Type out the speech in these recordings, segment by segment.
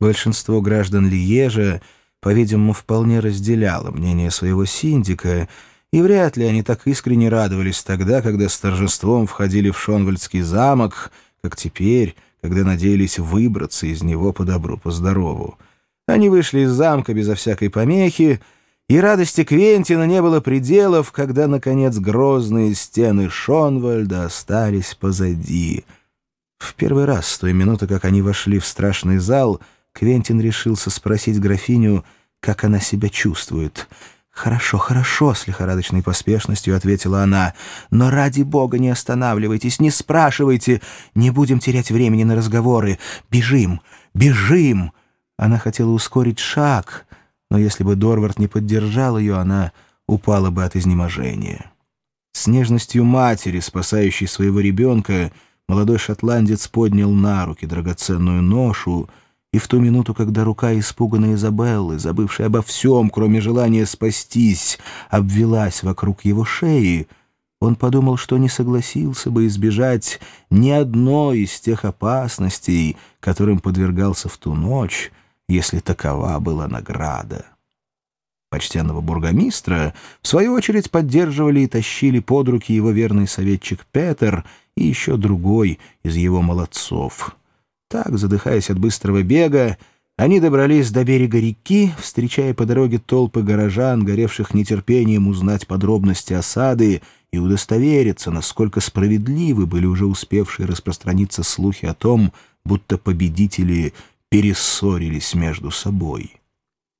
Большинство граждан Лиежа, по-видимому, вполне разделяло мнение своего синдика, и вряд ли они так искренне радовались тогда, когда с торжеством входили в Шонвальдский замок, как теперь, когда надеялись выбраться из него по добру, по здорову. Они вышли из замка безо всякой помехи, и радости Квентина не было пределов, когда, наконец, грозные стены Шонвальда остались позади. В первый раз, с той минуты, как они вошли в страшный зал, Квентин решился спросить графиню, как она себя чувствует. «Хорошо, хорошо», — с лихорадочной поспешностью ответила она. «Но ради бога не останавливайтесь, не спрашивайте. Не будем терять времени на разговоры. Бежим, бежим!» Она хотела ускорить шаг, но если бы Дорвард не поддержал ее, она упала бы от изнеможения. С нежностью матери, спасающей своего ребенка, молодой шотландец поднял на руки драгоценную ношу, и в ту минуту, когда рука испуганной Изабеллы, забывшей обо всем, кроме желания спастись, обвелась вокруг его шеи, он подумал, что не согласился бы избежать ни одной из тех опасностей, которым подвергался в ту ночь, если такова была награда. Почтенного бургомистра, в свою очередь, поддерживали и тащили под руки его верный советчик Петер и еще другой из его молодцов. Так, задыхаясь от быстрого бега, они добрались до берега реки, встречая по дороге толпы горожан, горевших нетерпением узнать подробности осады и удостовериться, насколько справедливы были уже успевшие распространиться слухи о том, будто победители перессорились между собой.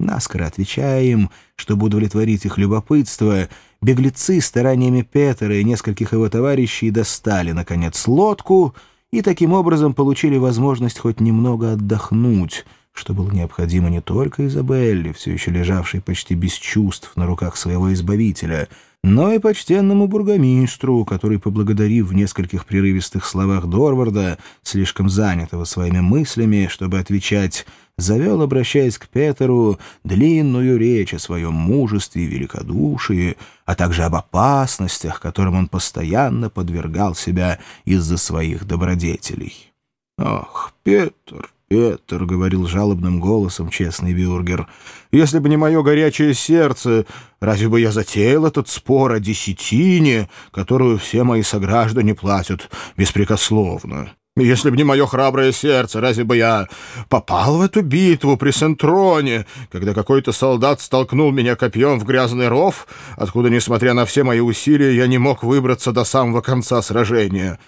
Наскоро отвечая им, чтобы удовлетворить их любопытство, беглецы стараниями Петера и нескольких его товарищей достали, наконец, лодку и таким образом получили возможность хоть немного отдохнуть, что было необходимо не только Изабелле, все еще лежавшей почти без чувств на руках своего избавителя — но и почтенному бургомистру, который, поблагодарив в нескольких прерывистых словах Дорварда, слишком занятого своими мыслями, чтобы отвечать, завел, обращаясь к Петеру, длинную речь о своем мужестве и великодушии, а также об опасностях, которым он постоянно подвергал себя из-за своих добродетелей. «Ах, Петр, «Петер», — говорил жалобным голосом честный Бюргер, — «если бы не мое горячее сердце, разве бы я затеял этот спор о десятине, которую все мои сограждане платят беспрекословно? Если бы не мое храброе сердце, разве бы я попал в эту битву при Сентроне, когда какой-то солдат столкнул меня копьем в грязный ров, откуда, несмотря на все мои усилия, я не мог выбраться до самого конца сражения?»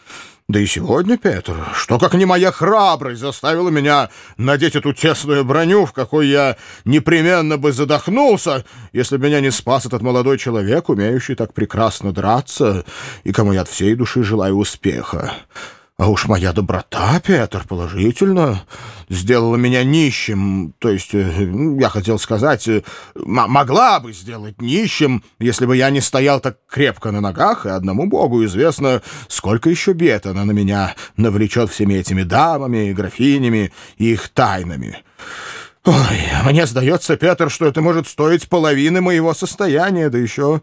Да и сегодня, Петр, что как не моя храбрость заставила меня надеть эту тесную броню, в какой я непременно бы задохнулся, если бы меня не спас этот молодой человек, умеющий так прекрасно драться, и кому я от всей души желаю успеха. А уж моя доброта, Петр, положительно, сделала меня нищим, то есть, э, я хотел сказать, э, могла бы сделать нищим, если бы я не стоял так крепко на ногах, и одному Богу известно, сколько еще бед она на меня навлечет всеми этими дамами, графинями и их тайнами. Ой, мне сдается, Петр, что это может стоить половины моего состояния, да еще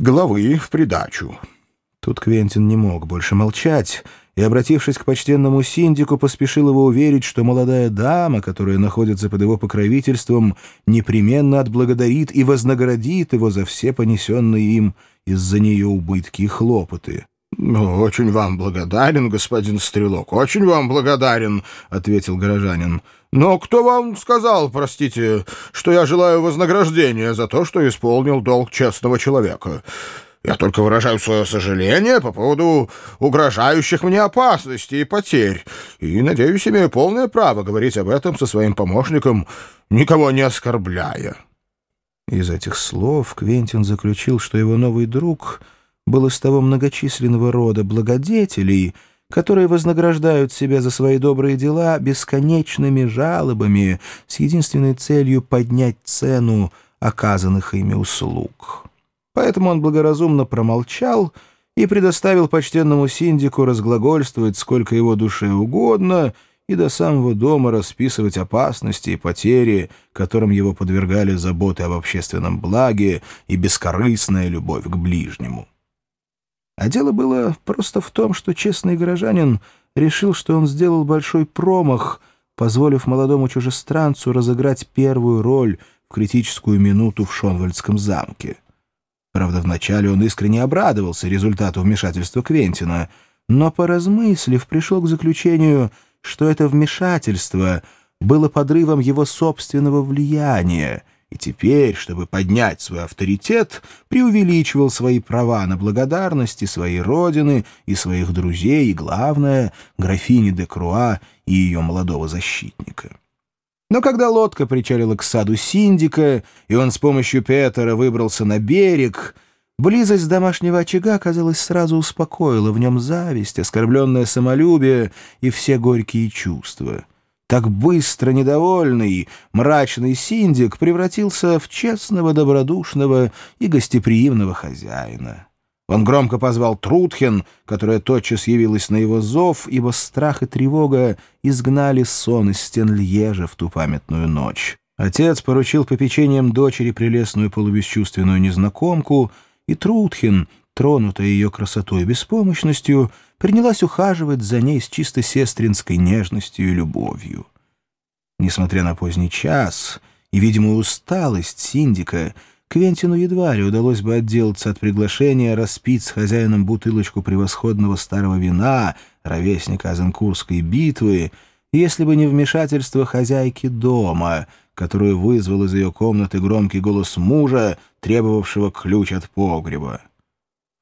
головы в придачу. Тут Квентин не мог больше молчать, и, обратившись к почтенному синдику, поспешил его уверить, что молодая дама, которая находится под его покровительством, непременно отблагодарит и вознаградит его за все понесенные им из-за нее убытки и хлопоты. «Ну, «Очень вам благодарен, господин Стрелок, очень вам благодарен», — ответил горожанин. «Но кто вам сказал, простите, что я желаю вознаграждения за то, что исполнил долг честного человека?» Я только выражаю свое сожаление по поводу угрожающих мне опасностей и потерь, и, надеюсь, имею полное право говорить об этом со своим помощником, никого не оскорбляя». Из этих слов Квентин заключил, что его новый друг был из того многочисленного рода благодетелей, которые вознаграждают себя за свои добрые дела бесконечными жалобами с единственной целью поднять цену оказанных ими услуг. Поэтому он благоразумно промолчал и предоставил почтенному синдику разглагольствовать сколько его душе угодно и до самого дома расписывать опасности и потери, которым его подвергали заботы об общественном благе и бескорыстная любовь к ближнему. А дело было просто в том, что честный горожанин решил, что он сделал большой промах, позволив молодому чужестранцу разыграть первую роль в критическую минуту в Шонвальдском замке. Правда, вначале он искренне обрадовался результату вмешательства Квентина, но, поразмыслив, пришел к заключению, что это вмешательство было подрывом его собственного влияния, и теперь, чтобы поднять свой авторитет, преувеличивал свои права на благодарность и своей родины, и своих друзей, и, главное, графини де Круа и ее молодого защитника. Но когда лодка причалила к саду Синдика, и он с помощью Петера выбрался на берег, близость домашнего очага, казалось, сразу успокоила в нем зависть, оскорбленное самолюбие и все горькие чувства. Так быстро недовольный, мрачный Синдик превратился в честного, добродушного и гостеприимного хозяина. Он громко позвал Трутхен, которая тотчас явилась на его зов, ибо страх и тревога изгнали сон из стен Льежа в ту памятную ночь. Отец поручил попечением дочери прелестную полубесчувственную незнакомку, и Трутхен, тронутая ее красотой и беспомощностью, принялась ухаживать за ней с чисто сестринской нежностью и любовью. Несмотря на поздний час и видимую усталость Синдика, Квентину едва ли удалось бы отделаться от приглашения распить с хозяином бутылочку превосходного старого вина, ровесника Азенкурской битвы, если бы не вмешательство хозяйки дома, которую вызвал из ее комнаты громкий голос мужа, требовавшего ключ от погреба.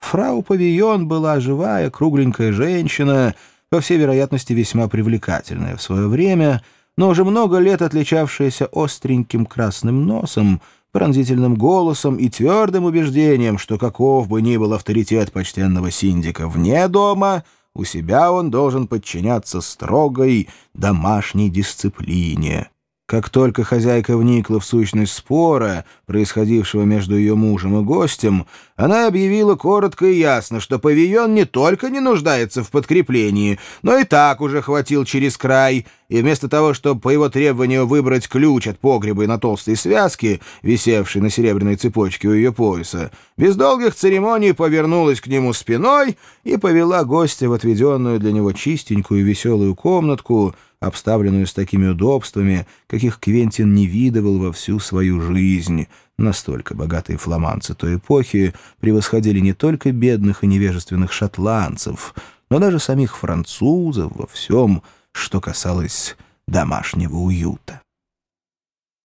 Фрау Павион была живая, кругленькая женщина, по всей вероятности весьма привлекательная в свое время, но уже много лет отличавшаяся остреньким красным носом — пронзительным голосом и твердым убеждением, что каков бы ни был авторитет почтенного синдика вне дома, у себя он должен подчиняться строгой домашней дисциплине. Как только хозяйка вникла в сущность спора, происходившего между ее мужем и гостем, она объявила коротко и ясно, что павильон не только не нуждается в подкреплении, но и так уже хватил через край, и вместо того, чтобы по его требованию выбрать ключ от погреба на толстой связке, висевшей на серебряной цепочке у ее пояса, без долгих церемоний повернулась к нему спиной и повела гостя в отведенную для него чистенькую и веселую комнатку, обставленную с такими удобствами, каких Квентин не видывал во всю свою жизнь. Настолько богатые фламандцы той эпохи превосходили не только бедных и невежественных шотландцев, но даже самих французов во всем, что касалось домашнего уюта.